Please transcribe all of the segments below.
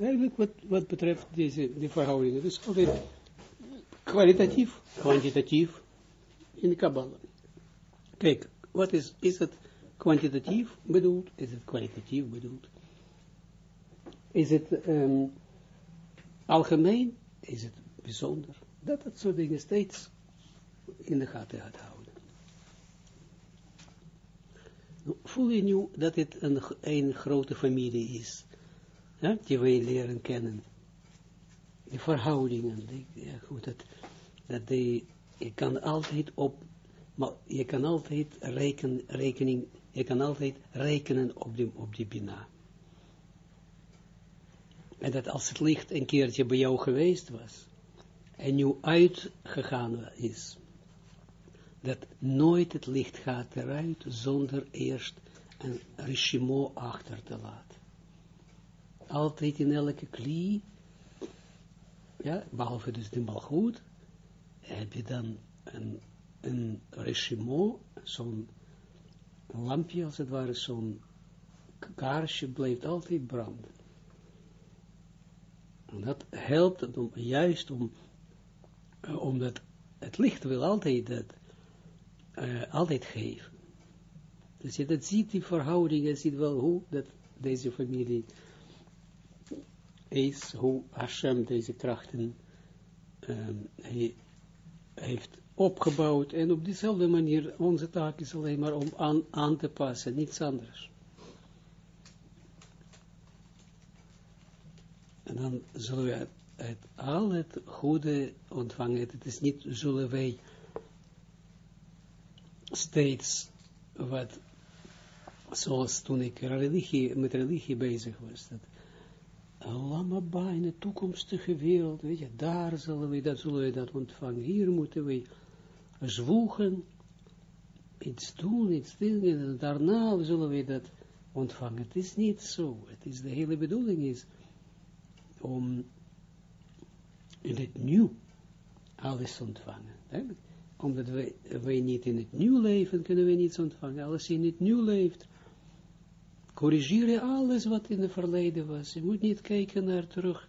Eigenlijk wat, wat betreft deze die verhoudingen. Dus altijd kwalitatief, kwantitatief in de Kabbalah. Kijk, wat is, is het kwantitatief bedoeld? Is het kwalitatief bedoeld? Is het um, algemeen? Is het bijzonder? Dat dat soort dingen steeds in de gaten gaat houden. Nou, voel je nu dat het een, een grote familie is, ja, die wij leren kennen. Verhoudingen, die, ja, goed, dat, dat die, je kan altijd op, maar je kan altijd reken, rekening, je kan altijd rekenen op die, op die bina. En dat als het licht een keertje bij jou geweest was, en nu uitgegaan is, dat nooit het licht gaat eruit zonder eerst een regimo achter te laten. Altijd in elke klie, ja, behalve dus de malgoed, heb je dan een, een regimo, zo'n lampje als het ware, zo'n kaarsje blijft altijd branden. En dat helpt om, juist om, omdat het licht wil altijd dat uh, altijd geven. Dus je dat ziet, die verhouding, je ziet wel hoe dat deze familie is, hoe Hashem deze krachten he, heeft opgebouwd. En op dezelfde manier, onze taak is alleen maar om aan, aan te passen, niets anders. En dan zullen we het, al het goede ontvangen. Het is niet, zullen wij steeds wat, zoals toen ik religie, met religie bezig was, dat Lamaba in de toekomstige wereld, weet je, daar zullen we dat, zullen we dat ontvangen, hier moeten we zwoegen, iets doen, iets doen, en daarna zullen we dat ontvangen. Het is niet zo, het is de hele bedoeling is, om in het nieuw alles ontvangen. Omdat wij, niet in het nieuw leven, kunnen we niets ontvangen. Je in het nieuw leeft, corrigeer je alles wat in het verleden was. Je moet niet kijken naar terug,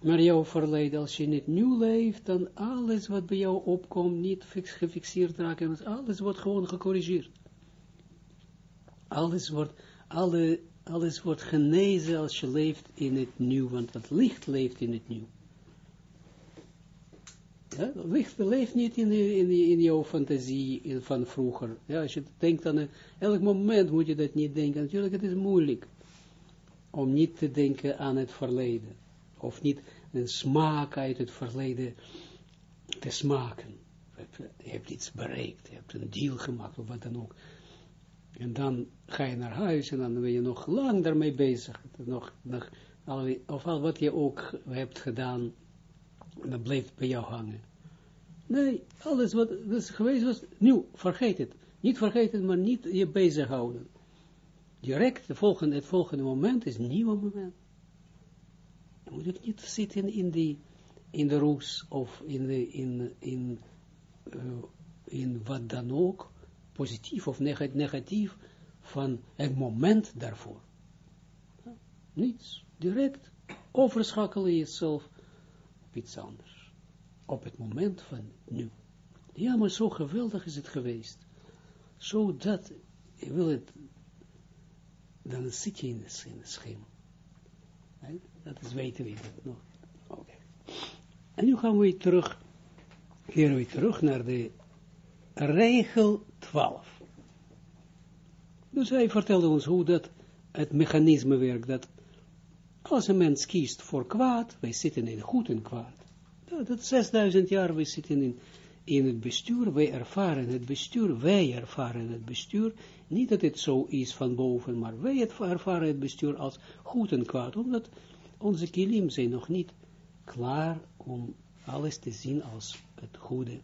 naar jouw verleden. Als je in het nieuw leeft, dan alles wat bij jou opkomt, niet gefixeerd raken. Alles wordt gewoon gecorrigeerd. Alles wordt, alle, alles wordt genezen als je leeft in het nieuw, want het licht leeft in het nieuw. Ja, licht leeft niet in, in, in jouw fantasie van vroeger. Ja, als je denkt aan elk moment moet je dat niet denken. Natuurlijk, het is moeilijk om niet te denken aan het verleden. Of niet een smaak uit het verleden te smaken. Je hebt iets bereikt, je hebt een deal gemaakt of wat dan ook. En dan ga je naar huis en dan ben je nog lang daarmee bezig. Nog, nog, of al wat je ook hebt gedaan dat blijft bij jou hangen. Nee, alles wat is geweest was, nieuw, vergeet het. Niet vergeten, maar niet je bezighouden. Direct, de volgende, het volgende moment is een nieuw moment. Je moet ook niet zitten in, die, in de roes of in, de, in, in, uh, in wat dan ook, positief of negatief, van het moment daarvoor. Niets, direct overschakelen jezelf iets anders. Op het moment van nu. Ja, maar zo geweldig is het geweest. Zo dat, je wil het, dan zit je in de, in. Dat is weten we dat nog. Oké. En nu gaan we terug, keren we terug naar de regel 12. Dus hij vertelde ons hoe dat het mechanisme werkt, dat als een mens kiest voor kwaad, wij zitten in goed en kwaad. Dat, dat 6000 jaar, wij zitten in, in het bestuur, wij ervaren het bestuur, wij ervaren het bestuur, niet dat het zo is van boven, maar wij ervaren het bestuur als goed en kwaad, omdat onze kilim zijn nog niet klaar om alles te zien als het goede.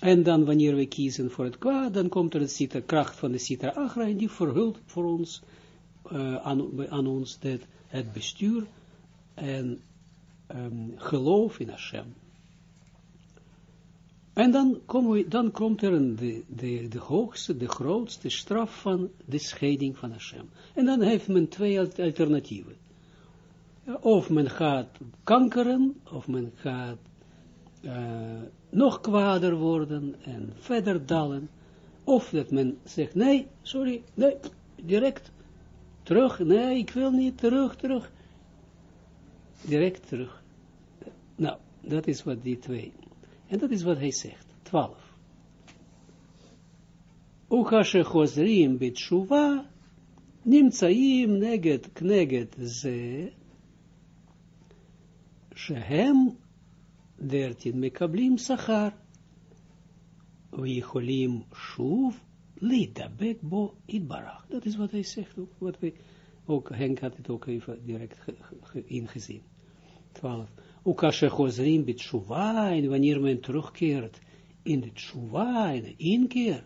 En dan wanneer we kiezen voor het kwaad, dan komt er een kracht van de Sitra Agra en die verhult voor ons, uh, aan, aan ons dat het bestuur en um, geloof in Hashem. En dan, komen we, dan komt er een, de, de, de hoogste, de grootste straf van de scheiding van Hashem. En dan heeft men twee alternatieven. Of men gaat kankeren, of men gaat uh, nog kwader worden en verder dalen. Of dat men zegt, nee, sorry, nee, direct Terug, nee, ik wil niet, terug, terug. Direct terug. Nou, dat is wat die twee. En dat is wat hij zegt. 12. Ukashe Chozrim Bitshuva Nimtsaim Neget Kneget Ze Shehem 13 Mekablim Sachar Vicholim Shuv Lita bo itbarach. Dat is wat hij zegt ook. Wat ook Henk had het ook even direct ge, ingezien. 12. Ook als bit shuva, wanneer men terugkeert in de tshuva, in inkeer,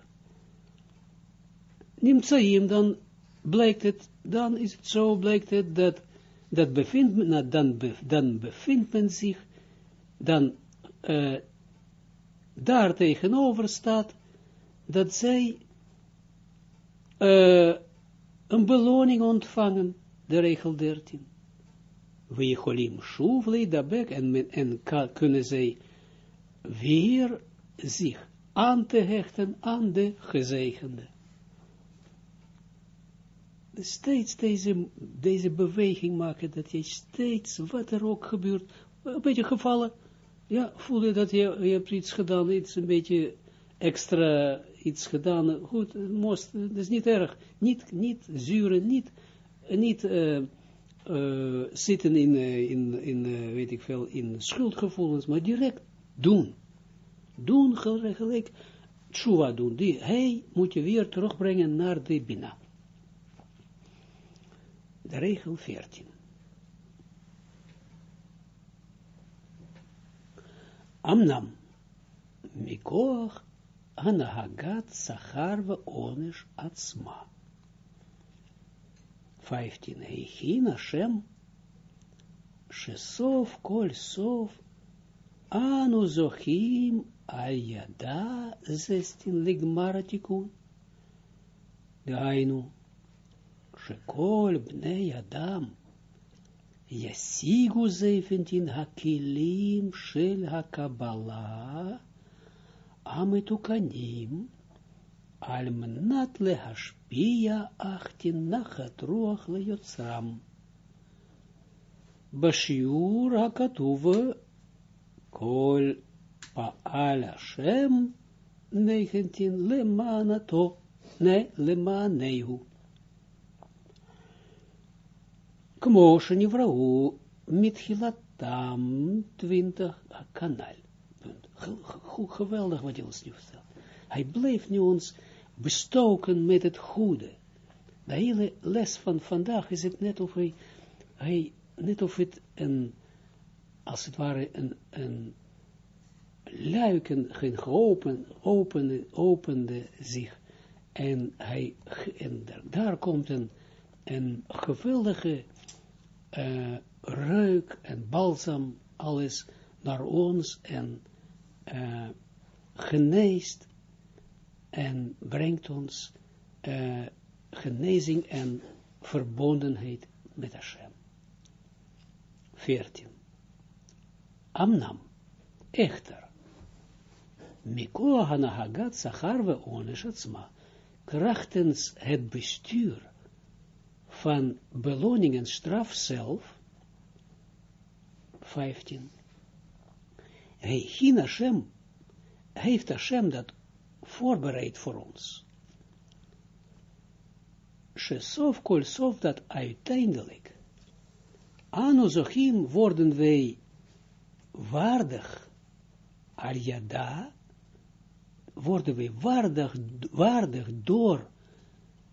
neemt dan blijkt het, dan is het zo, blijkt het, dat, dat bevindt men, nou, dan, dan bevindt men zich, dan eh, daar tegenover staat, dat zij uh, een beloning ontvangen, de regel 13. We cholim shuv dabek en, en kunnen zij weer zich aan te hechten aan de gezegende. Steeds deze, deze beweging maken, dat je steeds, wat er ook gebeurt, een beetje gevallen, ja, voel je dat je, je hebt iets gedaan, iets een beetje extra iets gedaan, goed, most, dat is niet erg, niet, niet zuren, niet, niet uh, uh, zitten in, uh, in, in weet ik veel, in schuldgevoelens, maar direct doen, doen gelijk, tshuva doen, die, hij moet je weer terugbrengen naar de bina. De regel 14. Amnam, mikoach anahagat sachar ve onesh atzma. 15. Heichin Hashem, shesof kol sof, anu zochim al yada zestin ligmaratikun. Gainu, shekol bnei adam, Yasigu zeventin hakilim shel ametukanim al mnat lehashpia achtin nachat ruach leyotsram. Bashiur hakatuv kol paal Hashem negentin lemanato ne lemanehu. Kmo Shenivrahu Mithilatam 20 kanaal. Geweldig wat hij ons nu vertelt. Hij bleef nu ons bestoken met het goede. De hele les van vandaag is het net of hij, hij net of het een, als het ware een, een luiken, geen geopen, opende, opende zich. En hij, en daar komt een, een geweldige uh, reuk en balsam, alles naar ons en uh, geneest en brengt ons uh, genezing en verbondenheid met Hashem. 14. Amnam, echter, Mikola hanahagat sachar we onesh krachtens het bestuur van beloning en straf zelf, 15, hij hin Hashem, heeft Hashem dat voorbereid voor ons. Shesof kol sof dat uiteindelijk, anozochim worden wij waardig, al worden wij waardig, waardig door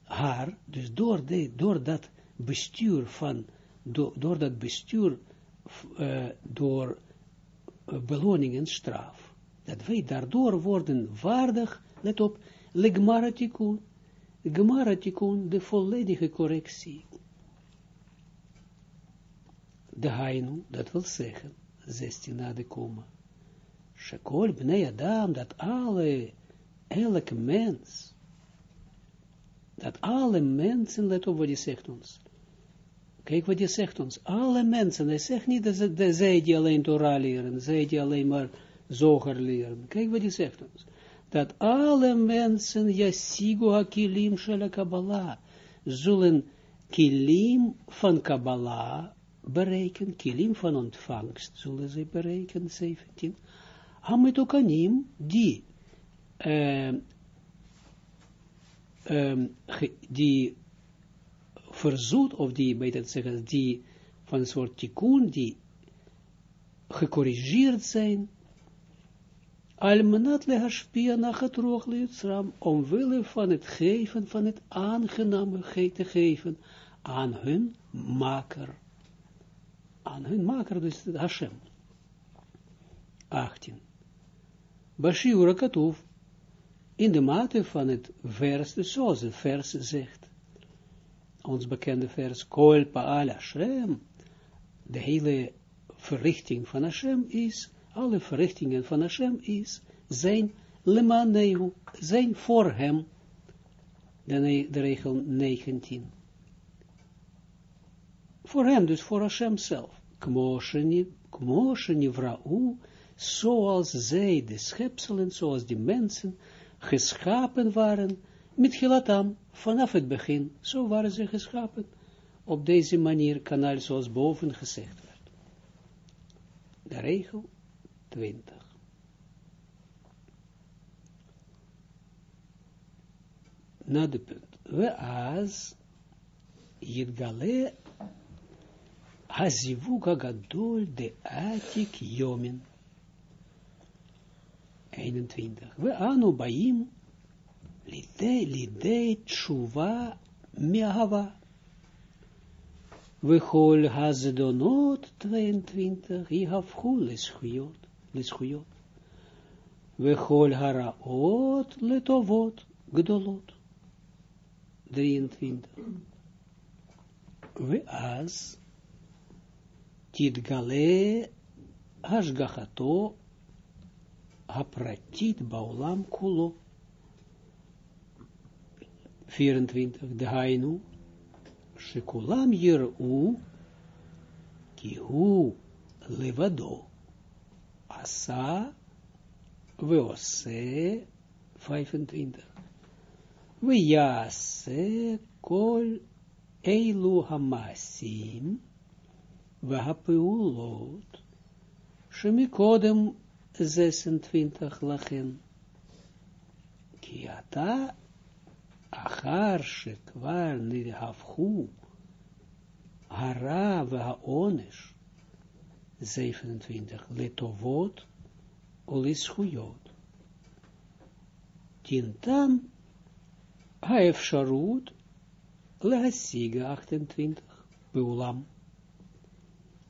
haar, dus door, de, door dat bestuur van, do, door dat bestuur, uh, door beloning en straf, dat wij daardoor worden waardig, let op, legmaratikun, gemaratikun, de volledige correctie. De hainu, dat wil zeggen, 16 na de komma. Shekol bnei Adam, dat alle, elke mens, dat alle mensen, let op wat hij zegt ons, Kijk wat je zegt ons. Alle mensen, hij zegt niet dat, ze, zij die alleen Torah leren, zij die alleen maar zoger leren. Kijk wat je zegt ons. Dat alle mensen, yasigu ha-kilim shel Kabbalah, zullen kilim van Kabbalah bereiken, kilim van ontvangst, zullen ze bereiken, 17. Hametokanim, die, uh, um, die verzoet, of die, beter te zeggen, die van een soort tikkun, die gecorrigeerd zijn, almanat le hashpia nach het roog omwille van het geven, van het aangename te geven, aan hun maker. Aan hun maker, dus Hashem. 18. Bashir Katuf, in de mate van het vers, dus zoals het vers zegt, ons bekende vers, Kol Paal Hashem, de hele verrichting van Hashem is, alle verrichtingen van Hashem is, zijn lemaneu, zijn voor hem, de, de regel 19. Voor hem, dus voor Hashem zelf. Kmosheni vra'u, zoals zij, de schepselen, zoals die mensen, geschapen waren, met Gilatam, vanaf het begin, zo waren ze geschapen. Op deze manier, kanaal zoals boven gezegd werd. De regel 20. Na de punt. We as Yitgale Hazivuk Gadol de Atik Yomin. 21. We anu baim lidei tshuva miahava. We hol hazedonot 22, ihafhu leschuyot, leschuyot. We hol haraot letovot, gdolot. 23. We az tidgale hashgachato hapratit baulam kulo. 24, de Hainu, Shekulam Jeru, Kihu, Levado, Asa, Veose, 25, Vyase, Kol, Eilu Hamasim, Vahapulot, Shemikodem, 26, Lachen, Kiata, achar shekwar nidhafhu, hara vehaonish, 27, letovot, olischuyot. Tintam, haefsharut, lehasiga, 28, beulam.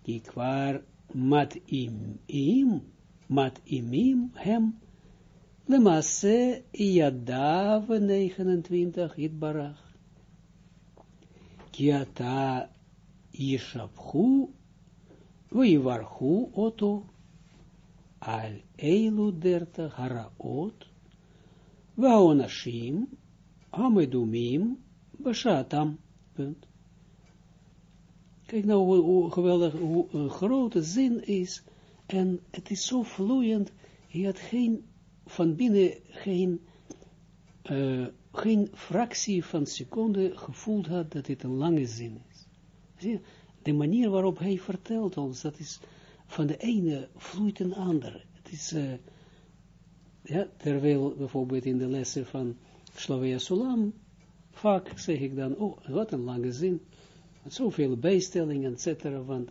Die kwaar mat im, im, mat imim, hem, de masse Iadav 29 Itbarach. Kiata Yishaphu Vivarhu Oto Al Eilu Derta Haraot Vaonashim Hamedumim Bashatam. Punt. Kijk nou hoe, hoe geweldig, hoe een grote zin is. En het is zo vloeiend. Je had geen van binnen geen, uh, geen fractie van seconde gevoeld had dat dit een lange zin is. Zie De manier waarop hij vertelt ons, dat is van de ene vloeit een andere. Het is, uh, ja, terwijl bijvoorbeeld in de lessen van Slavia Sulam, vaak zeg ik dan, oh, wat een lange zin, zoveel bijstellingen, et cetera, want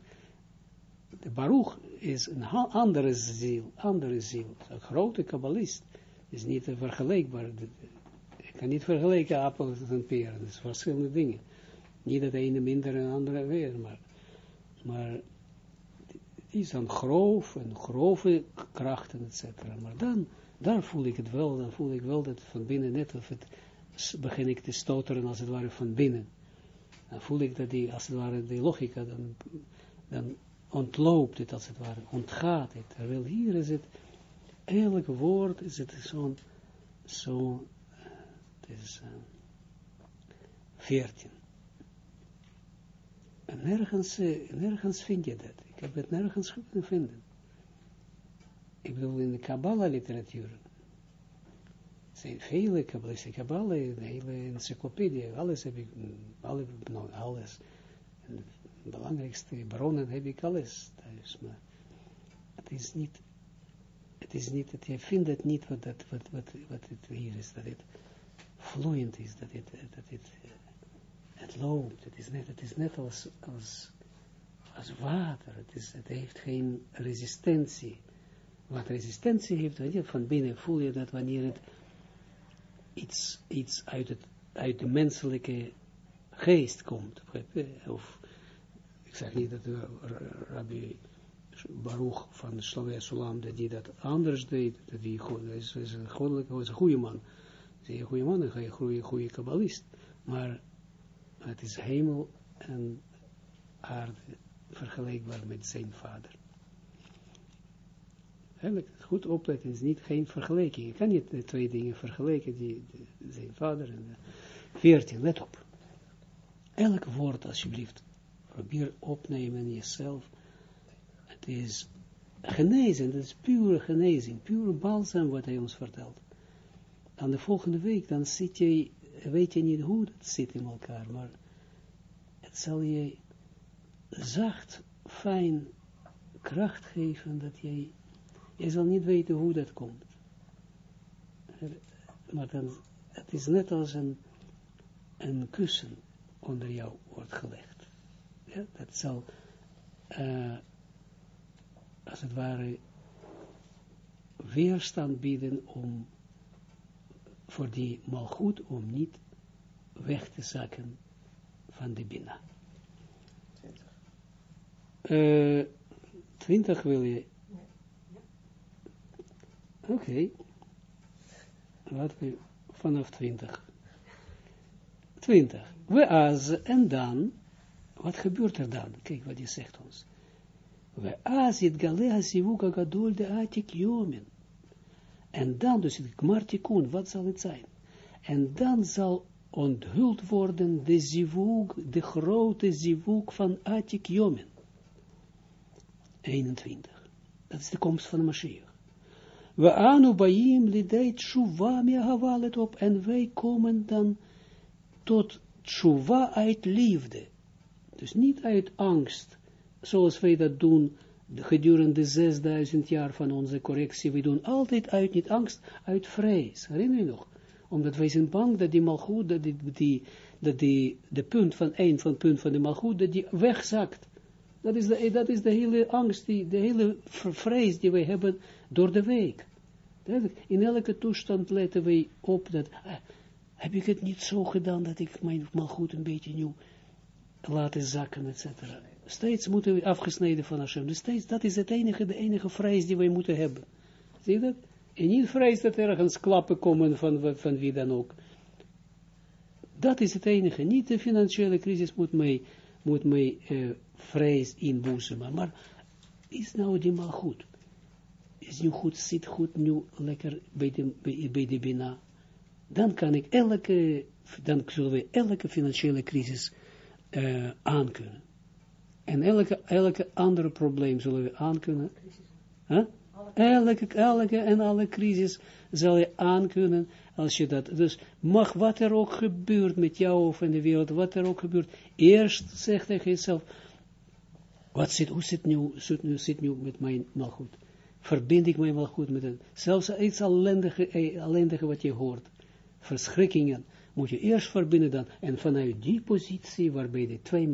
de Baruch is een andere ziel, andere ziel. Een grote kabbalist is niet vergelijkbaar. Ik kan niet vergelijken appels en peren. Dat is verschillende dingen. Niet dat de ene minder en de andere weer, maar, maar het is dan grof en grove krachten, et cetera. Maar dan, daar voel ik het wel, dan voel ik wel dat van binnen net of het begin ik te stoteren als het ware van binnen. Dan voel ik dat die, als het ware, die logica, dan, dan ontloopt het als het ware, ontgaat het. Terwijl hier is het, elk woord is het zo'n, zo, het is uh, 14. En nergens, uh, nergens vind je dat. Ik heb het nergens kunnen vinden. Ik bedoel, in de Kabbalah-literatuur zijn vele kabbalistische Kabbalah, een hele encyclopedie, alles heb ik, alle, nou, alles. Belangrijkste bronnen heb ik alles thuis, maar het is niet, het is niet, het, je vindt het niet wat, dat, wat, wat, wat het hier is, dat het vloeiend is, dat het, dat het, het loopt, het is net, het is net als, als, als water, het, is, het heeft geen resistentie. Wat resistentie heeft, van binnen voel je dat wanneer het iets, iets uit, het, uit de menselijke geest komt. Of, ik zeg niet dat de rabbi Baruch van Slavia Sulam, dat die dat anders deed, dat die is, is een goddelijke, is een goede man. Is een goede man, een goede, goede kabbalist. Maar het is hemel en aarde vergelijkbaar met zijn vader. Eigenlijk, goed opletten is niet geen vergelijking. Je kan niet de twee dingen vergelijken, die, zijn vader en veertien, let op. Elk woord, alsjeblieft, probeer opnemen in jezelf. Het is genezen, het is pure genezing, pure balsam wat hij ons vertelt. Dan de volgende week, dan zit je, weet je niet hoe het zit in elkaar, maar het zal je zacht, fijn kracht geven dat jij je zal niet weten hoe dat komt. Maar dan, het is net als een, een kussen onder jou wordt gelegd. Ja, dat zal, uh, als het ware, weerstand bieden om, voor die malgoed, om niet weg te zakken van de Bina. Uh, twintig wil je Oké. Okay. Laten we vanaf 20. 20. We az, en dan, wat gebeurt er dan? Kijk wat hij zegt ons. We az het galea sivuka gadol de atik jomen. En dan, dus het gmartikun, wat zal het zijn? En dan zal onthuld worden de zivug, de grote zivug van atik jomen. 21. Dat is de komst van de Mashiach. We anu baim lidei tshuva me'ahava, let op, en wij komen dan tot tshuva uit liefde. Dus niet uit angst, zoals wij dat doen gedurende 6000 jaar van onze correctie. We doen altijd uit, niet angst, uit vrees. Herinner je nog? Omdat wij zijn bang dat die malgoed, dat die, dat die, de punt van een van punt van de malgoed, dat die wegzakt. Dat is de, dat is de hele angst, die, de hele vrees die wij hebben door de week. In elke toestand letten wij op dat, ah, heb ik het niet zo gedaan dat ik mijn goed een beetje nieuw laten zakken, etc. Steeds moeten we afgesneden van Hashem. Dus steeds, dat is het enige, de enige vrees die wij moeten hebben. Zie je dat? En niet vrees dat ergens klappen komen van, van wie dan ook. Dat is het enige. Niet de financiële crisis moet mij, moet mij uh, vrees inboezemen. Maar is nou die mal goed? is nu goed, zit goed nu lekker bij de, bij, bij de Bina, dan kan ik elke, dan zullen we elke financiële crisis uh, aankunnen. En elke, elke andere probleem zullen we aankunnen. Huh? Elke, elke en alle crisis zal je aankunnen als je dat, dus mag wat er ook gebeurt met jou of in de wereld, wat er ook gebeurt, eerst zeg tegen jezelf, wat zit, hoe zit nu, zit nu, zit nu met mijn goed verbind ik mij wel goed met het. Zelfs iets ellendige, ellendige wat je hoort, verschrikkingen, moet je eerst verbinden dan, en vanuit die positie, waarbij de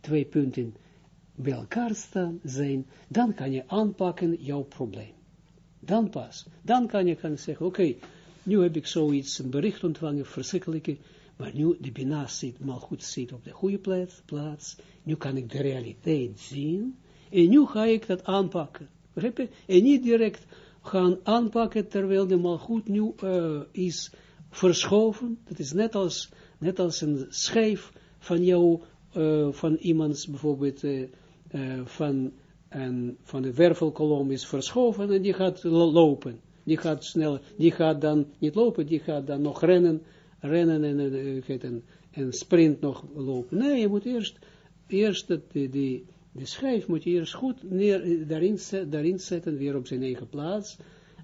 twee, punten bij elkaar staan, zijn, dan kan je aanpakken jouw probleem. Dan pas. Dan kan je gaan zeggen, oké, nu heb ik zoiets, een bericht ontvangen, verschrikkelijke, maar nu de Bina zit, mal goed zit op de goede plaats, plaats, nu kan ik de realiteit zien, en nu ga ik dat aanpakken. En niet direct gaan aanpakken terwijl de malgoed nu uh, is verschoven. Dat is net als, net als een schijf van jou, uh, van iemands bijvoorbeeld, uh, van, en, van de wervelkolom is verschoven en die gaat lopen. Die gaat snel, die gaat dan niet lopen, die gaat dan nog rennen, rennen en, en, en sprint nog lopen. Nee, je moet eerst eerst de, de, de, de schijf moet je eerst goed neer, daarin, daarin zetten, weer op zijn eigen plaats.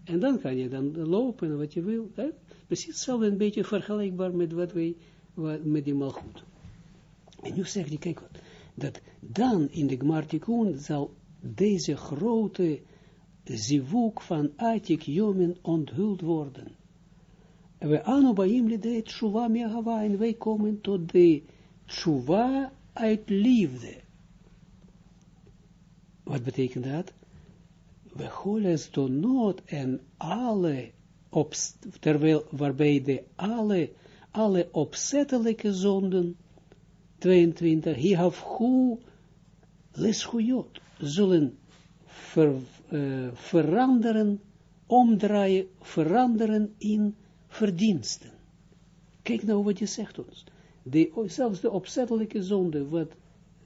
En dan kan je dan lopen wat je wil. Hè? Precies hetzelfde een beetje vergelijkbaar met wat wij, wat, met die malgoed. En nu zegt hij, kijk wat, dat dan in de Gmartikun zal deze grote zivuk van Atik Jomen onthuld worden. En we anu baim lide tshuva me'ahava, en wij komen tot de tshuva uit liefde. Wat betekent dat? We holen donot en alle, terwijl, waarbij alle, alle opzettelijke zonden, 22, hihafhu leschuyot, zullen ver, uh, veranderen, omdraaien, veranderen in verdiensten. Kijk nou wat je zegt ons. De, zelfs de opzettelijke zonde, wat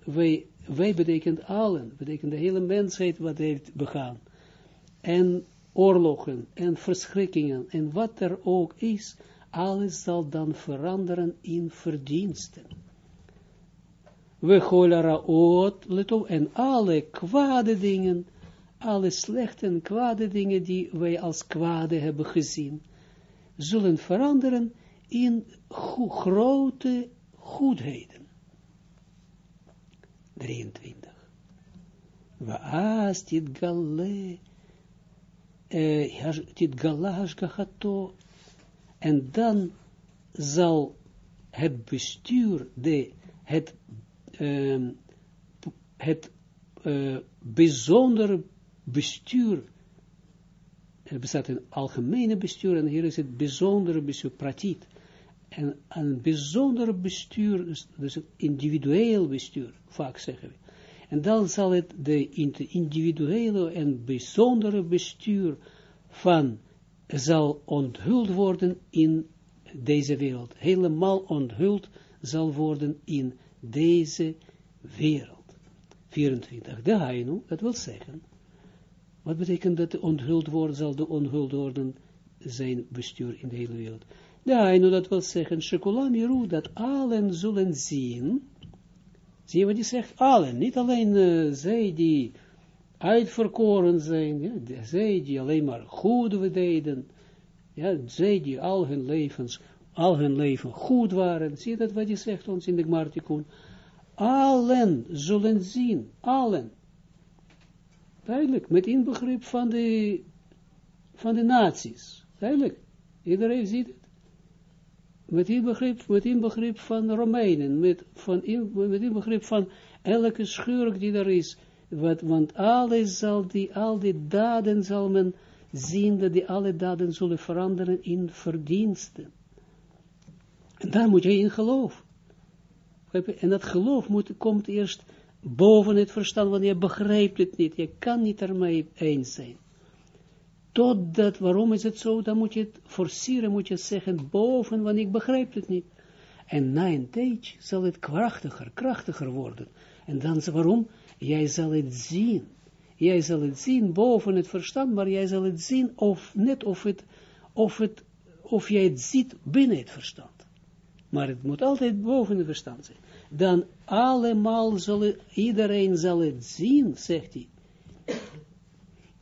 wij, wij betekent allen, betekent de hele mensheid wat heeft begaan. En oorlogen en verschrikkingen en wat er ook is, alles zal dan veranderen in verdiensten. We golaraot, let op, en alle kwade dingen, alle slechte en kwade dingen die wij als kwade hebben gezien, zullen veranderen in grote goedheden. 23. Waas dit galle, dit galash gachato, en dan zal het bestuur, de, het, uh, het uh, bijzondere bestuur er bestaat een algemene bestuur en hier is het bijzondere bestuur, pratit. En een bijzondere bestuur, dus, dus het individueel bestuur, vaak zeggen we. En dan zal het de individuele en bijzondere bestuur van, zal onthuld worden in deze wereld. Helemaal onthuld zal worden in deze wereld. 24. De Hainu, dat wil zeggen, wat betekent dat de onthuld worden, zal de onthuld worden zijn bestuur in de hele wereld? Ja, en dat wil zeggen, Shekulam dat allen zullen zien, zie je wat hij zegt? Allen, niet alleen uh, zij die uitverkoren zijn, ja, zij die alleen maar goede deden, ja, zij die al hun levens, al hun leven goed waren, zie je dat wat hij zegt ons in de Gmartikun? Allen zullen zien, allen, Duidelijk, met inbegrip van de, van de naties. Duidelijk, iedereen ziet. Met inbegrip, met inbegrip van Romeinen, met, van in, met inbegrip van elke schurk die er is. Wat, want alles zal die, al die daden zal men zien, dat die alle daden zullen veranderen in verdiensten. En daar moet je in geloven. En dat geloof moet, komt eerst boven het verstand, want je begrijpt het niet, je kan niet ermee eens zijn. Totdat, waarom is het zo, dan moet je het forceren, moet je zeggen boven, want ik begrijp het niet. En na een tijdje zal het krachtiger, krachtiger worden. En dan, waarom? Jij zal het zien. Jij zal het zien boven het verstand, maar jij zal het zien of net of het, of het, of jij het ziet binnen het verstand. Maar het moet altijd boven het verstand zijn dan allemaal zullen, iedereen zal het zien, zegt hij.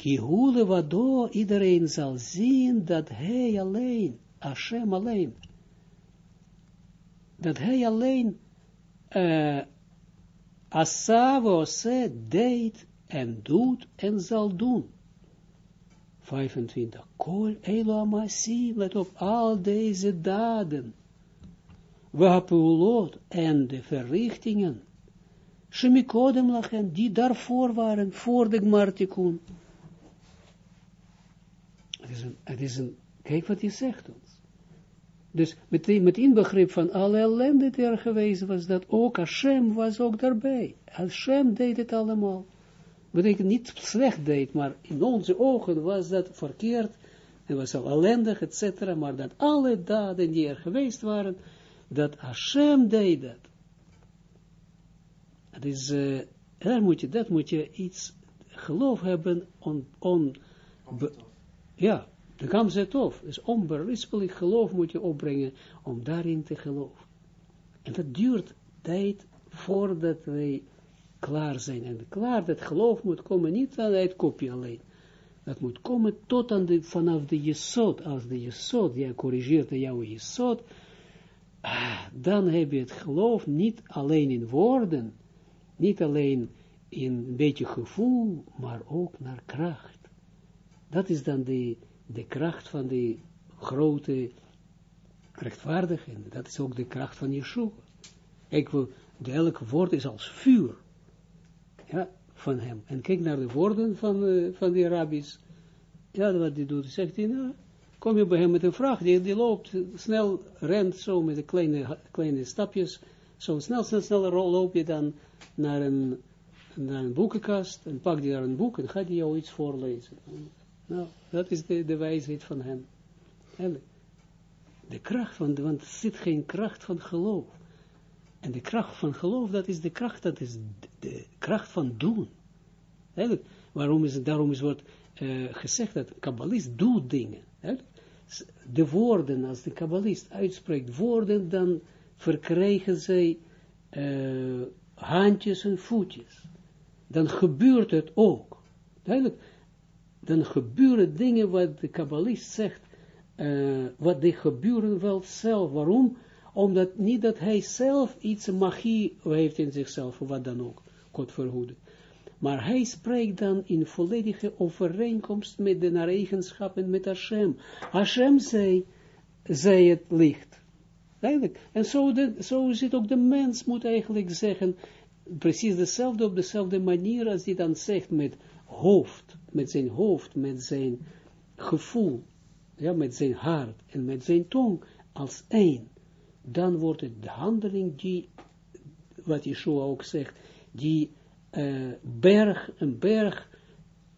Kihule wado, iedereen zal zien dat hij alleen, Hashem alleen, dat hij alleen uh, se deed en doet en zal doen. 25. Kol elo amasi, let op al deze daden Wapeulot en de verrichtingen, Shemikodem lachen, die daarvoor waren, voor de Gmartikun. Het is een, het is een, kijk wat hij zegt ons. Dus met, met inbegrip van alle ellende die er geweest was, dat ook Hashem was ook daarbij. Hashem deed het allemaal. Betekent niet slecht deed, maar in onze ogen was dat verkeerd, en was al ellendig, et cetera, maar dat alle daden die er geweest waren, dat Hashem deed dat. Dat is, uh, daar moet je, dat moet je iets geloof hebben on, on ja, de gamze tof, dus onberispelijk geloof moet je opbrengen om daarin te geloven. En dat duurt tijd voordat wij klaar zijn. En klaar, dat geloof moet komen niet uit kopie alleen. Dat moet komen tot aan de, vanaf de jesot. Als de jesot, jij corrigeert jouw jesot, ah, dan heb je het geloof niet alleen in woorden, niet alleen in een beetje gevoel, maar ook naar kracht. Dat is dan de, de kracht van de grote rechtvaardiging. Dat is ook de kracht van Yeshua. De elk woord is als vuur. Ja, van hem. En kijk naar de woorden van, van die rabbis. Ja, wat die doet, zegt hij, nou, kom je bij hem met een vraag, die, die loopt, snel rent zo met de kleine, kleine stapjes, zo snel, snel, snel loop je dan naar een, naar een boekenkast, en pak je daar een boek, en gaat hij jou iets voorlezen. Nou, dat is de, de wijsheid van hem. De kracht van, want er zit geen kracht van geloof. En de kracht van geloof, dat is de kracht, dat is de, kracht van doen. Waarom is daarom is wordt uh, gezegd dat kabbalist doet dingen. De woorden, als de kabbalist uitspreekt woorden, dan verkrijgen zij uh, handjes en voetjes. Dan gebeurt het ook. Duidelijk, dan gebeuren dingen wat de kabbalist zegt, uh, wat die gebeuren wel zelf. Waarom? Omdat niet dat hij zelf iets magie heeft in zichzelf, of wat dan ook, God verhoede. Maar hij spreekt dan in volledige overeenkomst met de naar eigenschappen met Hashem. Hashem zei, zei het licht. Eigenlijk. En zo, de, zo zit ook de mens, moet eigenlijk zeggen, precies dezelfde op dezelfde manier als hij dan zegt met hoofd, met zijn hoofd, met zijn gevoel, ja, met zijn hart en met zijn tong als één dan wordt het de handeling die, wat Yeshua ook zegt, die uh, berg, een berg,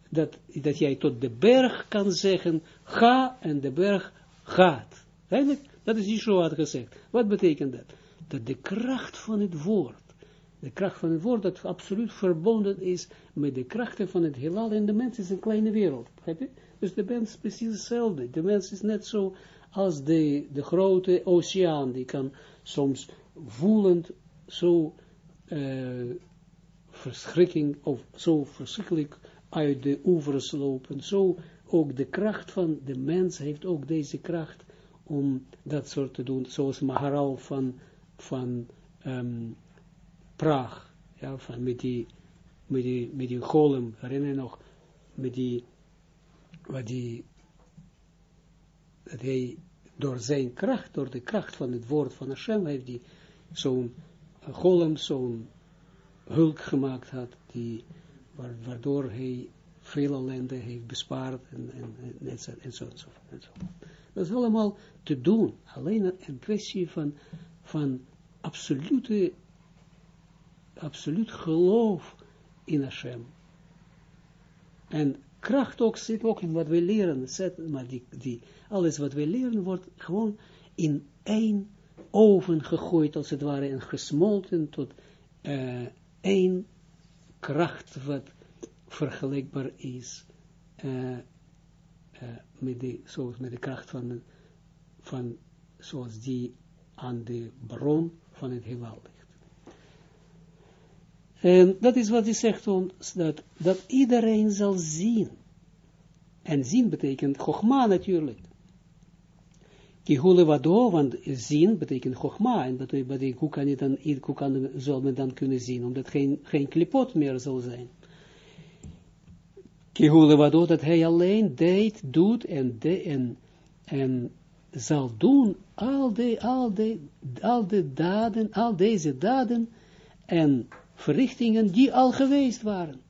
dat, dat jij tot de berg kan zeggen, ga en de berg gaat. Eigenlijk, dat is Yeshua had gezegd. Wat betekent dat? Dat de kracht van het woord, de kracht van het woord dat absoluut verbonden is met de krachten van het heelal en de mens is een kleine wereld. Dus de mens is precies hetzelfde. De mens is net zo als de, de grote oceaan, die kan soms voelend zo uh, verschrikking, of zo verschrikkelijk uit de oevers lopen, zo ook de kracht van de mens heeft ook deze kracht om dat soort te doen, zoals Maharal van, van um, Praag, ja, van met die, met die, met die golem, herinner je nog, met die, wat die dat hij door zijn kracht, door de kracht van het woord van Hashem, heeft hij zo'n golem, zo'n hulk gemaakt had, die, waardoor hij veel ellende heeft bespaard en, en, en, en, zo, en, zo, en zo. Dat is allemaal te doen, alleen een kwestie van, van absolute, absoluut geloof in Hashem. En kracht ook zit ook in wat we leren, maar die, die, alles wat we leren wordt gewoon in één oven gegooid, als het ware, en gesmolten tot uh, één kracht wat vergelijkbaar is uh, uh, met, de, zoals met de kracht van, van zoals die aan de bron van het heelal. En dat is wat hij zegt ons, dat, dat iedereen zal zien. En zien betekent Chogma natuurlijk. Kihule wado, want zien betekent Chogma. En betekent, hoe kan, je dan, hoe kan zal men dan kunnen zien, omdat geen, geen klipot meer zal zijn. Kihule wado, dat hij alleen deed, doet en, de, en, en zal doen al, de, al, de, al de daden, al deze daden en verrichtingen die al geweest waren.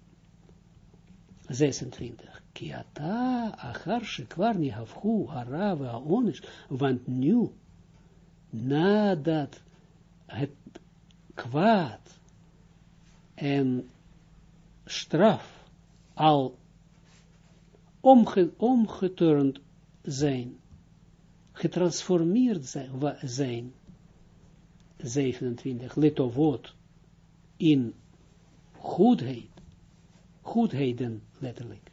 26. Kiata achar shekvar nihafhu harave aonish, want nu, nadat het kwaad en straf al omge, omgeturnd zijn, getransformeerd zijn 27, letovot, in goedheid, goedheden letterlijk,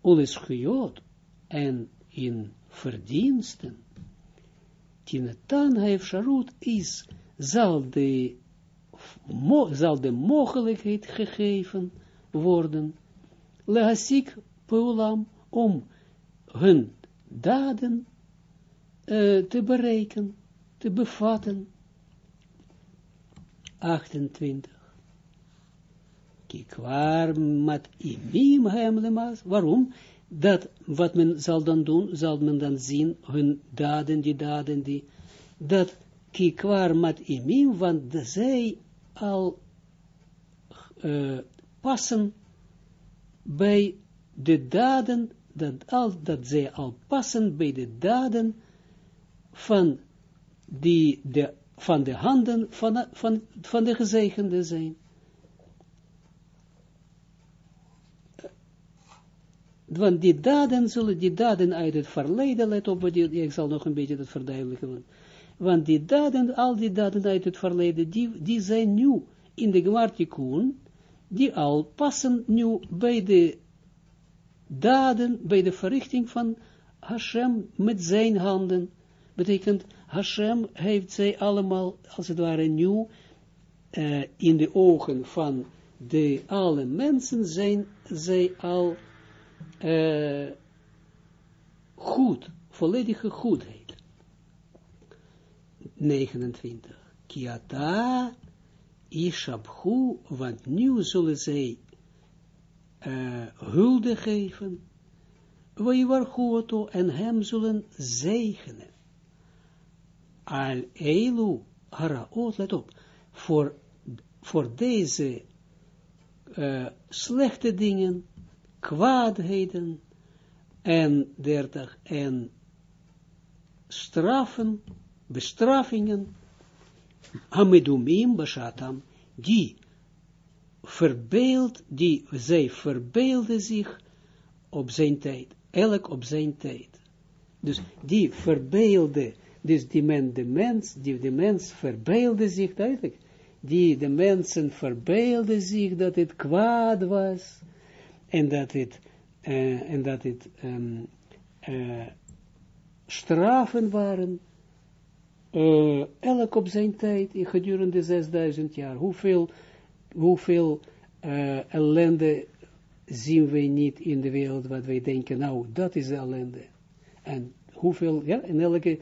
oleschiot en in verdiensten, Tinatan heeft Sharut is, zal de zal de mogelijkheid gegeven worden, lehasik peulam, om hun daden uh, te bereiken, te bevatten. 28. Kikwar mat imim hem lemas. Waarom? Dat wat men zal dan doen, zal men dan zien, hun daden, die daden, die, dat kikwar mat imim, want zij al passen bij de daden, dat, al, dat zij al passen bij de daden van, die, de, van de handen van, van, van de gezegende zijn. Want die daden zullen, die daden uit het verleden, let op, die, ik zal nog een beetje dat verduidelijken, want die daden, al die daden uit het verleden, die, die zijn nu in de Gmartikun, die al passen nu bij de daden, bij de verrichting van Hashem met zijn handen. Betekent, Hashem heeft zij allemaal, als het ware, nieuw uh, in de ogen van de alle mensen zijn zij al uh, goed, volledige goedheid. 29. Kiata ishabhu, want nu zullen zij uh, hulde geven, en hem zullen zegenen. Al Eilu Haraot, let op, voor, voor deze uh, slechte dingen, kwaadheden en dertig en straffen, bestraffingen, Hamedumim Bashatam, die verbeeld, die zij verbeelden zich op zijn tijd, elk op zijn tijd. Dus die verbeelde, dus die men, de mens, die de mens verbeelde zich, duidelijk, die de mensen verbeelden zich dat het kwaad was, en dat het, uh, en dat het um, uh, straffen waren, uh, elk op zijn tijd, gedurende 6000 jaar. Hoeveel, hoeveel ellende zien wij niet in de wereld, wat wij denken, nou, dat is de ellende. En hoeveel, ja, in elke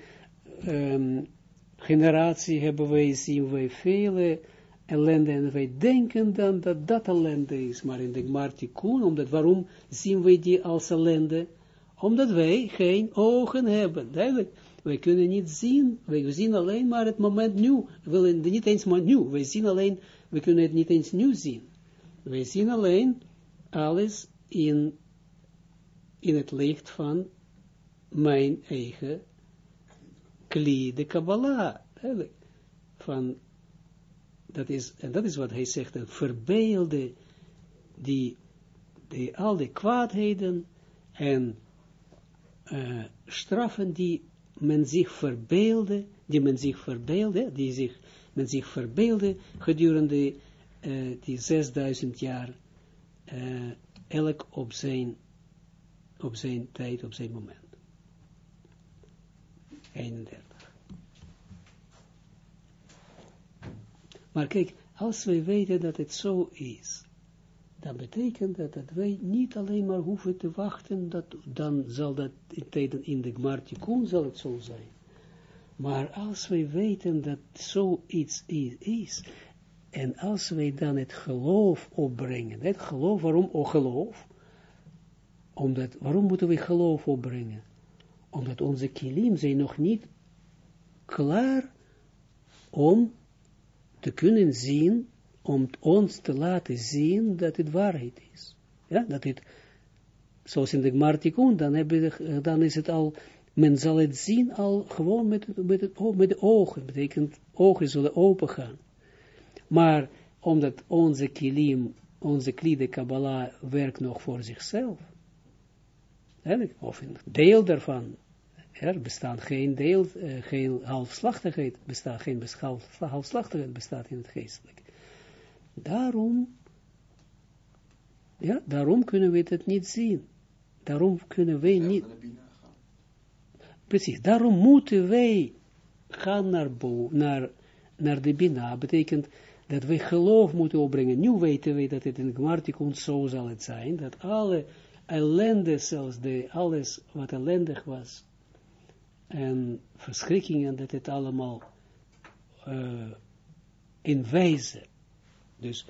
um, generatie hebben wij, zien wij vele ellende, en wij denken dan dat dat ellende is, maar in de Gmartikun, omdat, waarom zien wij die als ellende? Omdat wij geen ogen hebben, duidelijk. Wij kunnen niet zien, wij zien alleen maar het moment nu, we willen niet eens maar nu, wij zien alleen, we kunnen het niet eens nu zien. Wij zien alleen alles in, in het licht van mijn eigen kli, de Kabbalah, van, dat is, en dat is wat hij zegt, een verbeelde, die, die al die kwaadheden en uh, straffen die men zich verbeelde, die men zich verbeelde, die zich, men zich verbeelde gedurende uh, die 6000 jaar, uh, elk op zijn, op zijn tijd, op zijn moment. 31. Maar kijk, als wij weten dat het zo is, dan betekent dat dat wij niet alleen maar hoeven te wachten, dat, dan zal dat in de Gmartikun zal het zo zijn. Maar als wij weten dat zoiets is, is, en als wij dan het geloof opbrengen, het geloof, waarom o geloof? Omdat, waarom moeten we geloof opbrengen? Omdat onze kilim zijn nog niet klaar om te kunnen zien om ons te laten zien dat het waarheid is. Ja, dat het, zoals in de Gmartikun, dan, hebben, dan is het al, men zal het zien al gewoon met, met, het, met de ogen, betekent ogen zullen open gaan. Maar omdat onze kilim, onze klide Kabbalah werkt nog voor zichzelf, of een deel daarvan, er bestaat geen deel, uh, geen halfslachtigheid, bestaat geen halfslachtigheid bestaat in het geestelijk. Daarom, ja, daarom kunnen we het niet zien. Daarom kunnen wij niet... Precies, daarom moeten wij gaan naar, bo naar, naar de Bina. Betekent dat we geloof moeten opbrengen. Nu weten we dat het in Gmartikun zo zal het zijn, dat alle ellende, zelfs de, alles wat ellendig was, en verschrikkingen, dat het allemaal uh, in wijze, dus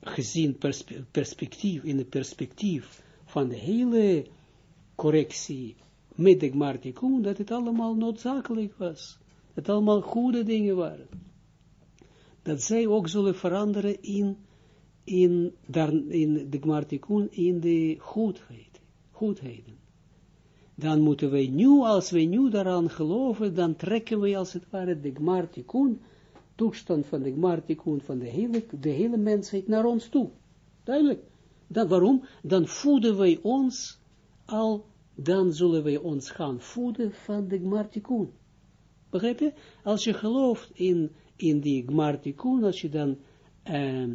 gezien perspectief, in de perspectief van de hele correctie met de Gmartikun, dat het allemaal noodzakelijk was. Dat het allemaal goede dingen waren. Dat zij ook zullen veranderen in, in, in de Gmartikun, in de goedheid, goedheden. Dan moeten wij nu, als wij nu daaraan geloven, dan trekken wij als het ware de Gmartikun, toestand van de Gmartikun, van de hele, de hele mensheid naar ons toe. Duidelijk. Dan, waarom? Dan voeden wij ons al, dan zullen wij ons gaan voeden van de Gmartikun. Begrijp je? Als je gelooft in, in die Gmartikun, als je dan, uh,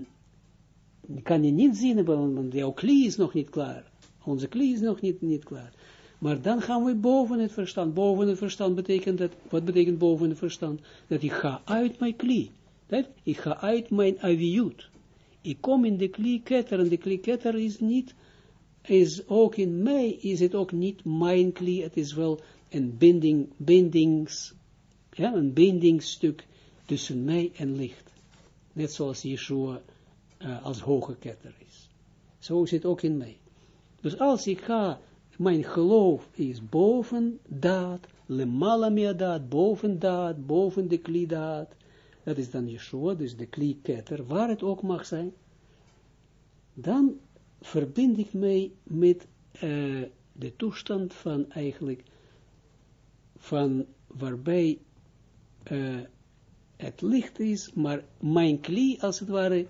kan je niet zien, want jouw klie is nog niet klaar. Onze klie is nog niet, niet klaar. Maar dan gaan we boven het verstand. Boven het verstand betekent dat, wat betekent boven het verstand? Dat ik ga uit mijn. Dat, ik ga uit mijn aviut. Ik kom in de klie ketter, en de klie ketter is niet, is ook in mij, is het ook niet mijn klie, het is wel een binding, bindings, ja, een bindingsstuk tussen mij en licht. Net zoals Yeshua uh, als hoge ketter is. Zo het ook in mij. Dus als ik ga mijn geloof is boven daad, lemala daad, boven daad, boven de klidaad. Dat is dan Yeshua, dus de klieketter, waar het ook mag zijn. Dan verbind ik mij met uh, de toestand van eigenlijk, van waarbij uh, het licht is, maar mijn klie als het ware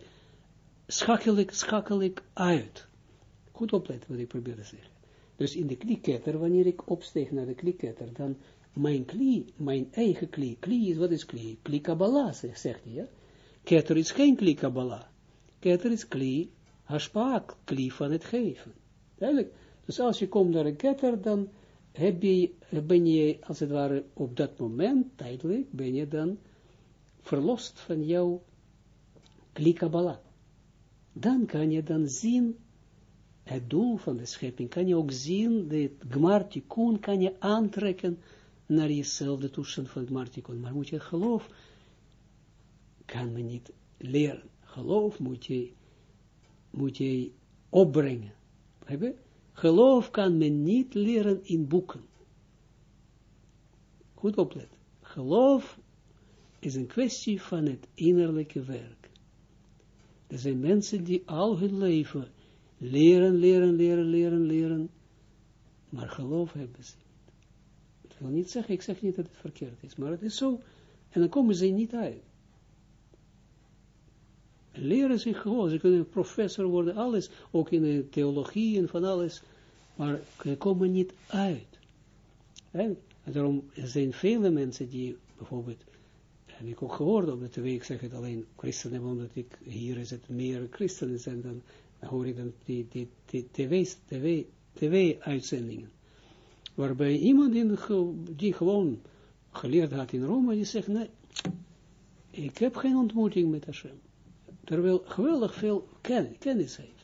schakel ik, schakel ik uit. Goed opletten wat ik probeer te zeggen. Dus in de klieketter, wanneer ik opsteeg naar de klieketter, dan mijn klie, mijn eigen klie, klie is, wat is klie? Klie Kabbalah, zegt hij, ja? Ketter is geen klie Kabbalah. Ketter is klie, haspaak, klie van het geven. Duidelijk. Dus als je komt naar een ketter, dan heb je, ben je, als het ware, op dat moment, tijdelijk, ben je dan verlost van jouw klie Kabbalah. Dan kan je dan zien het doel van de schepping, kan je ook zien, de gmartikun kan je aantrekken naar jezelf, de toestand van gmartikun. Maar moet je geloof, kan men niet leren. Geloof moet je, moet je opbrengen. Geloof kan men niet leren in boeken. Goed opletten. Geloof is een kwestie van het innerlijke werk. Er zijn mensen die al hun leven leren, leren, leren, leren, leren, maar geloof hebben ze niet. Ik wil niet zeggen, ik zeg niet dat het verkeerd is, maar het is zo, en dan komen ze niet uit. Leren zich gewoon, ze kunnen professor worden, alles, ook in de theologie en van alles, maar ze komen niet uit. En daarom zijn vele mensen die bijvoorbeeld, heb ik ook gehoord op de ik zeg het alleen christenen, omdat ik hier is het meer christenen zijn dan hoor je dan die, die, die tv, tv, uitzendingen, waarbij iemand in, die gewoon geleerd had in Rome, die zegt, nee, ik heb geen ontmoeting met Hashem. Terwijl geweldig veel kennis heeft.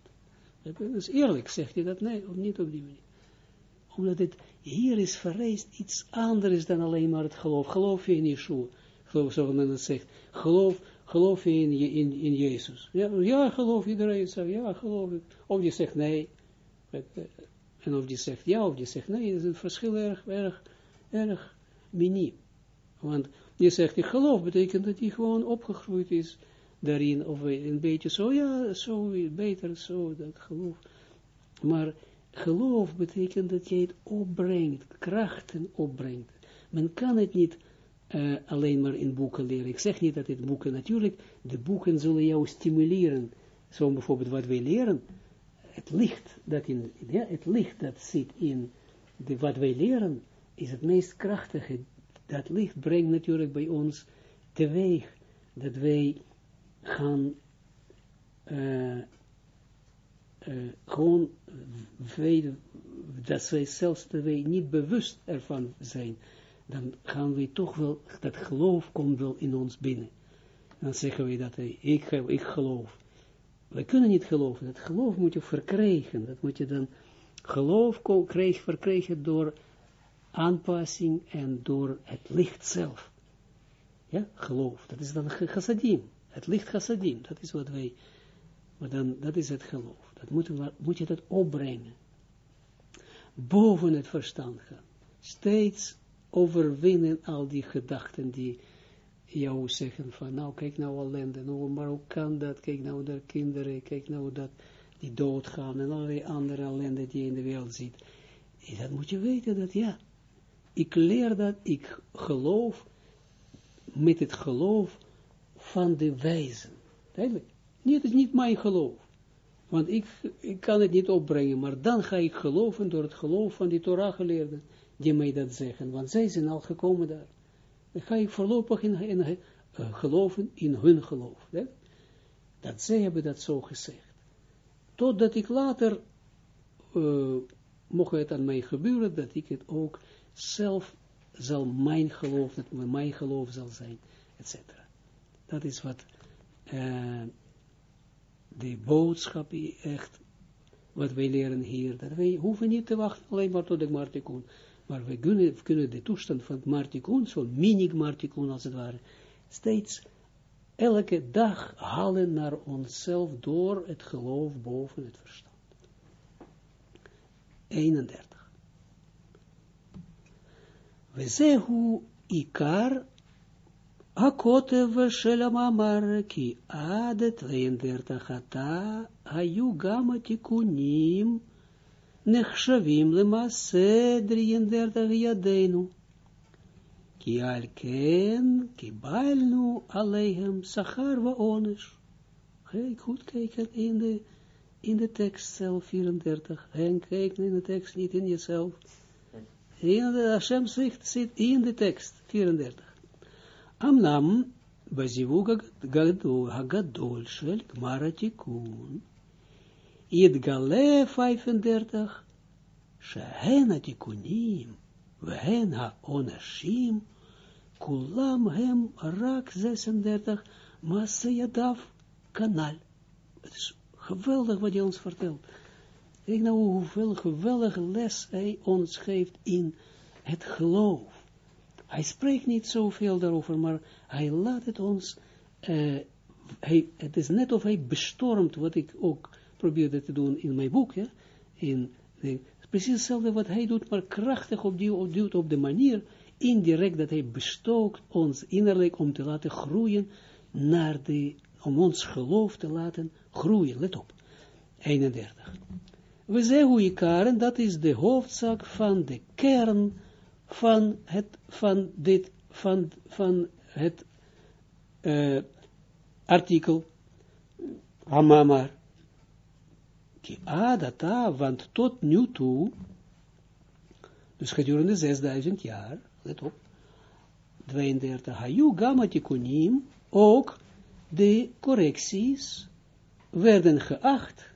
Dus eerlijk zegt hij dat, nee, of niet op die manier. Omdat het hier is vereist iets anders dan alleen maar het geloof. Geloof je in Yeshua? Geloof, zoals men het zegt. Geloof geloof je in, in, in Jezus? Ja, ja, geloof iedereen zegt, ja, geloof ik. Of je zegt nee. En of je zegt ja, of je zegt nee, dat is een verschil erg, erg, erg miniem. Want je zegt, ik geloof, betekent dat hij gewoon opgegroeid is daarin, of een beetje zo, ja, zo, beter, zo, dat geloof. Maar geloof betekent dat je het opbrengt, krachten opbrengt. Men kan het niet uh, alleen maar in boeken leren. Ik zeg niet dat dit boeken, natuurlijk, de boeken zullen jou stimuleren. Zo bijvoorbeeld wat wij leren, het licht dat, in, ja, het licht dat zit in de, wat wij leren, is het meest krachtige. Dat licht brengt natuurlijk bij ons teweeg dat wij gaan uh, uh, gewoon dat wij zelfs dat niet bewust ervan zijn dan gaan we toch wel, dat geloof komt wel in ons binnen. Dan zeggen we dat, ik, ik geloof. We kunnen niet geloven. Dat geloof moet je verkrijgen. Dat moet je dan geloof krijg, verkrijgen door aanpassing en door het licht zelf. Ja, geloof. Dat is dan chassadim. Het licht chassadim. Dat is wat wij, maar dan, dat is het geloof. Dat moet, moet je dat opbrengen. Boven het verstand gaan. Steeds overwinnen al die gedachten die jou zeggen van, nou kijk nou ellende, nou maar hoe kan dat, kijk nou de kinderen, kijk nou dat die doodgaan en allerlei andere ellende die je in de wereld ziet. En dat moet je weten dat ja, ik leer dat, ik geloof met het geloof van de wijzen. Duidelijk. Het is niet mijn geloof. Want ik, ik kan het niet opbrengen, maar dan ga ik geloven door het geloof van die Torah-geleerden, die mij dat zeggen, want zij zijn al gekomen daar. Dan ga ik voorlopig in, geloven in hun geloof. Hè? Dat zij hebben dat zo gezegd. Totdat ik later, mocht het aan mij gebeuren, dat ik het ook zelf zal mijn geloof, dat mijn geloof zal zijn, etc. Dat is wat de boodschap echt, wat wij leren hier, dat wij hoeven niet te wachten alleen maar tot de Martikun, maar we kunnen, de toestand van Martikun, zo'n mini-Martikun als het ware, steeds elke dag halen naar onszelf door het geloof boven het verstand. 31. We zehu ikar Akotev shelam amar ki ad 32 ata hayu gama tikunim נחשבים למעשה 33 ידינו. כי על כן קיבלנו עליהם שכר ועונש. Kijk, goed kijken in de, in de tekst zelf, 34. En kijk in de tekst, niet in jezelf. In de Hashem zegt, zit in de tekst, 34. Amnam, bazivug hagadol shel gmara tikun. Idgale 35, Shehen atikunim, Vehen ha-onashim, Kulam hem rak 36, Masayadav kanal. Het is geweldig wat hij ons vertelt. Kijk nou hoeveel geweldige les hij ons geeft in het geloof. Hij spreekt niet zoveel daarover, maar hij laat het ons, uh, hij, het is net of hij bestormt, wat ik ook probeerde te doen in mijn boek, ja, in de, precies hetzelfde wat hij doet, maar krachtig op die, op, de manier, indirect dat hij bestookt ons innerlijk om te laten groeien naar de, om ons geloof te laten groeien, let op, 31. We zeggen karen, dat is de hoofdzaak van de kern van het, van dit, van, van het uh, artikel, Hamamar, Ki adata, want tot nu toe, dus gedurende 6000 jaar, let op, 32, hayu gamma tikunim, ook de correcties werden geacht,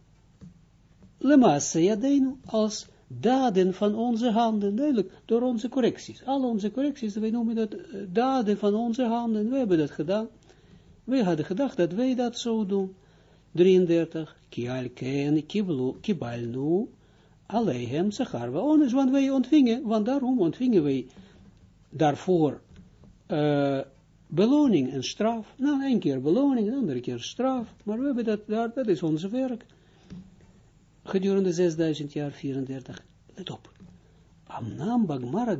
lemasse yadenu, als daden van onze handen, duidelijk, door onze correcties. Al onze correcties, wij noemen dat uh, daden van onze handen, we hebben dat gedaan. Wij hadden gedacht dat wij dat zo doen. 33, kialken kibalnu, alehem zachar we want wij ontvingen, want daarom ontvingen wij daarvoor uh, beloning en straf. Nou, een keer beloning, een andere keer straf, maar we hebben dat, dat, dat is onze werk gedurende 6000 jaar 34. Let op. Amnam bagmara,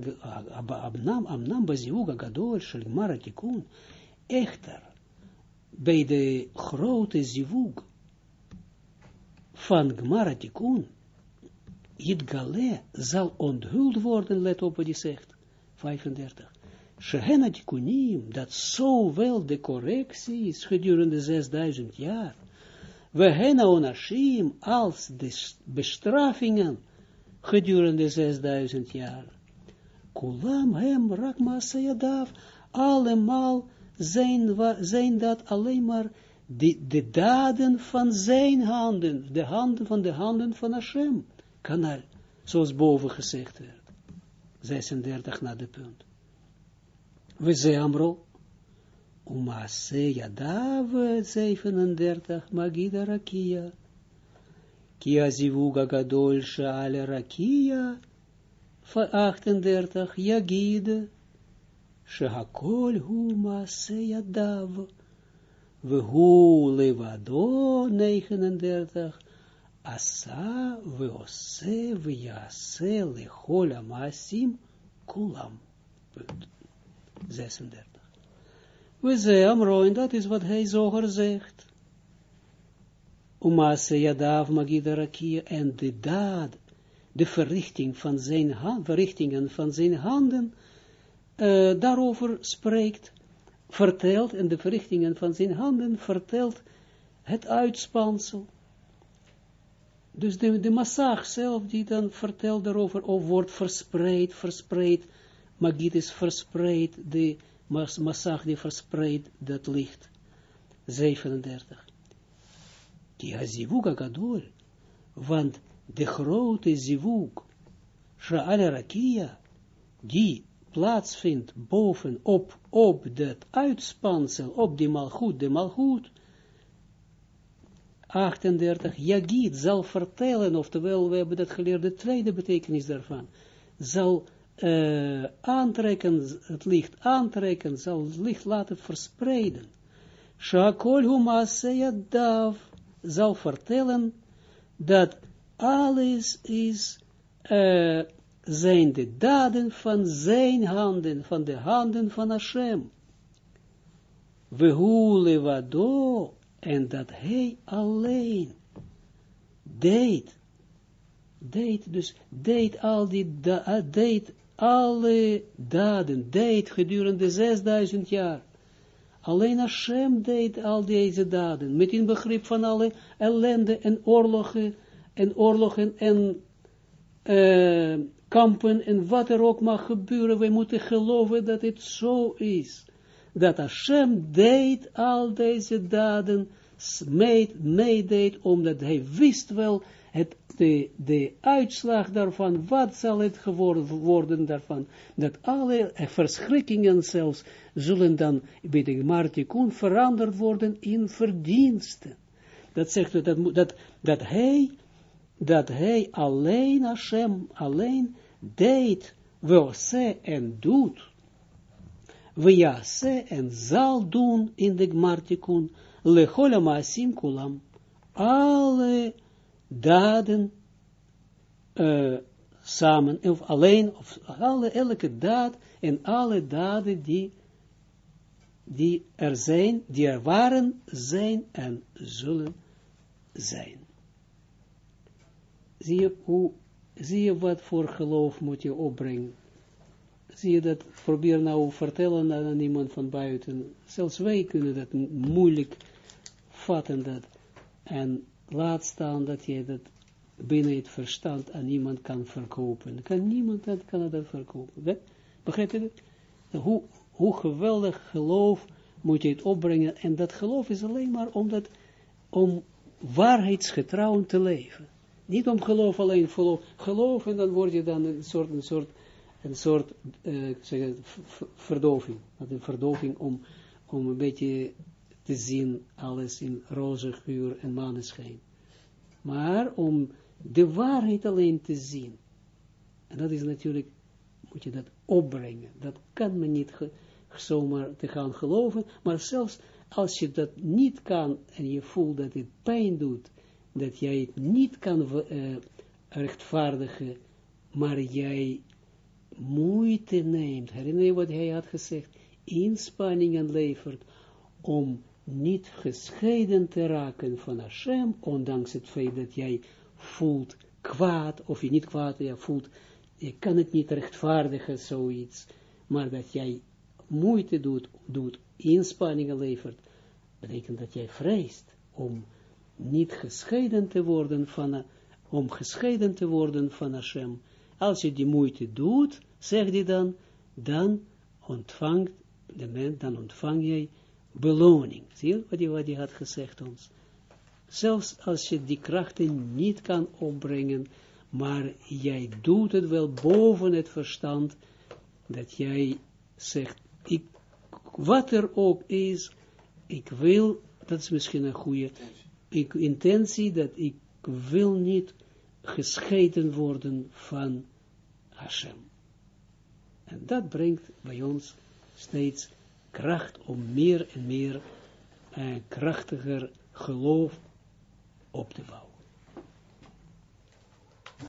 amnam, amnam baziuga gadol shel tikun. Echter, bij de grote zivug van gmara tikun, Yitgale zal onthuld worden, let op wat hij zegt, 35. Shehena tikunim, dat zowel de correctie is gedurende 6000 jaar, we hen onashim als de bestraffingen gedurende 6000 jaar. Kulam hem rakma sayadav, allemaal zijn, zijn dat alleen maar de, de daden van zijn handen, de handen van de handen van Hashem, kanaal, zoals boven gezegd werd. 36 na de punt. We zijn amro, Umase Yadav 37, Magida Rakia. Kia zivuga gadol shale Rakia, 38, Yagid, Shehakol hu Mase Yadav, Vehu levado 39, Asa veose vejase lechol amasim kulam. 36. We ze amroin, dat is wat hij zoger zegt. Umase yadav magida rakia, en de daad, de verrichting van zijn verrichtingen van zijn handen, uh, daarover spreekt, vertelt, en de verrichtingen van zijn handen vertelt het uitspansel. Dus de, de massag zelf, die dan vertelt daarover, of wordt verspreid, verspreid, magid is verspreid, de massag die verspreidt dat licht. 37. Die hazivuk gadol, want de grote zivuk, sha'ala rakia, die plaatsvindt bovenop, op dat uitspansel, op die malgoed, de malgoed, 38, Yagid zal vertellen, oftewel, we hebben dat geleerd, de tweede betekenis daarvan, zal uh, aantrekken, het licht aantrekken, zal het licht laten verspreiden. Shakol humasea dav zal vertellen dat alles is, uh, zijn de daden van zijn handen, van de handen van Hashem. Vehu levado, en dat hij alleen deed, deed, dus deed al die, da, deed alle daden, deed gedurende 6000 jaar. Alleen Hashem deed al deze daden, met in begrip van alle ellende en oorlogen, en oorlogen en uh, kampen en wat er ook mag gebeuren. We moeten geloven dat het zo is. Dat Hashem deed al deze daden, meedeed, omdat hij wist wel het de, de uitslag daarvan, wat zal het geworden worden daarvan, dat alle verschrikkingen zelfs zullen dan bij de Martikun veranderd worden in verdiensten. Dat zegt dat, dat, dat hij, dat hij alleen Hashem, alleen deed, ze en doet, ze en zal doen in de Martikun, lechola maasim kulam, alle daden uh, samen, of alleen, of alle, elke daad en alle daden die, die er zijn, die er waren, zijn en zullen zijn. Zie je, hoe, zie je wat voor geloof moet je opbrengen? Zie je dat, probeer nou vertellen aan iemand van buiten. Zelfs wij kunnen dat moeilijk vatten dat. En laat staan dat je dat binnen het verstand aan iemand kan verkopen. Kan niemand dat, kan dat verkopen. Dat, begrijp je dat? Hoe, hoe geweldig geloof moet je het opbrengen. En dat geloof is alleen maar omdat, om waarheidsgetrouw te leven. Niet om geloof alleen, geloof, geloof en dan word je dan een soort, een soort, een soort uh, verdoving. Een verdoving om, om een beetje te zien alles in roze geur en maneschijn. Maar om de waarheid alleen te zien. En dat is natuurlijk, moet je dat opbrengen. Dat kan men niet zomaar te gaan geloven, maar zelfs als je dat niet kan en je voelt dat het pijn doet, dat jij het niet kan uh, rechtvaardigen, maar jij moeite neemt, herinner je wat hij had gezegd, inspanningen levert om niet gescheiden te raken van Hashem, ondanks het feit dat jij voelt kwaad, of je niet kwaad, je voelt, je kan het niet rechtvaardigen, zoiets, maar dat jij moeite doet, doet inspanningen levert, betekent dat jij vreest om niet gescheiden te worden van, om gescheiden te worden van Hashem. Als je die moeite doet, zegt hij dan, dan ontvangt de mens, dan ontvang jij beloning. Zie je wat hij, wat hij had gezegd ons? Zelfs als je die krachten niet kan opbrengen, maar jij doet het wel boven het verstand, dat jij zegt, ik wat er ook is, ik wil, dat is misschien een goede ik, intentie, dat ik wil niet gescheiden worden van Hashem. En dat brengt bij ons steeds kracht om meer en meer uh, krachtiger geloof op te bouwen.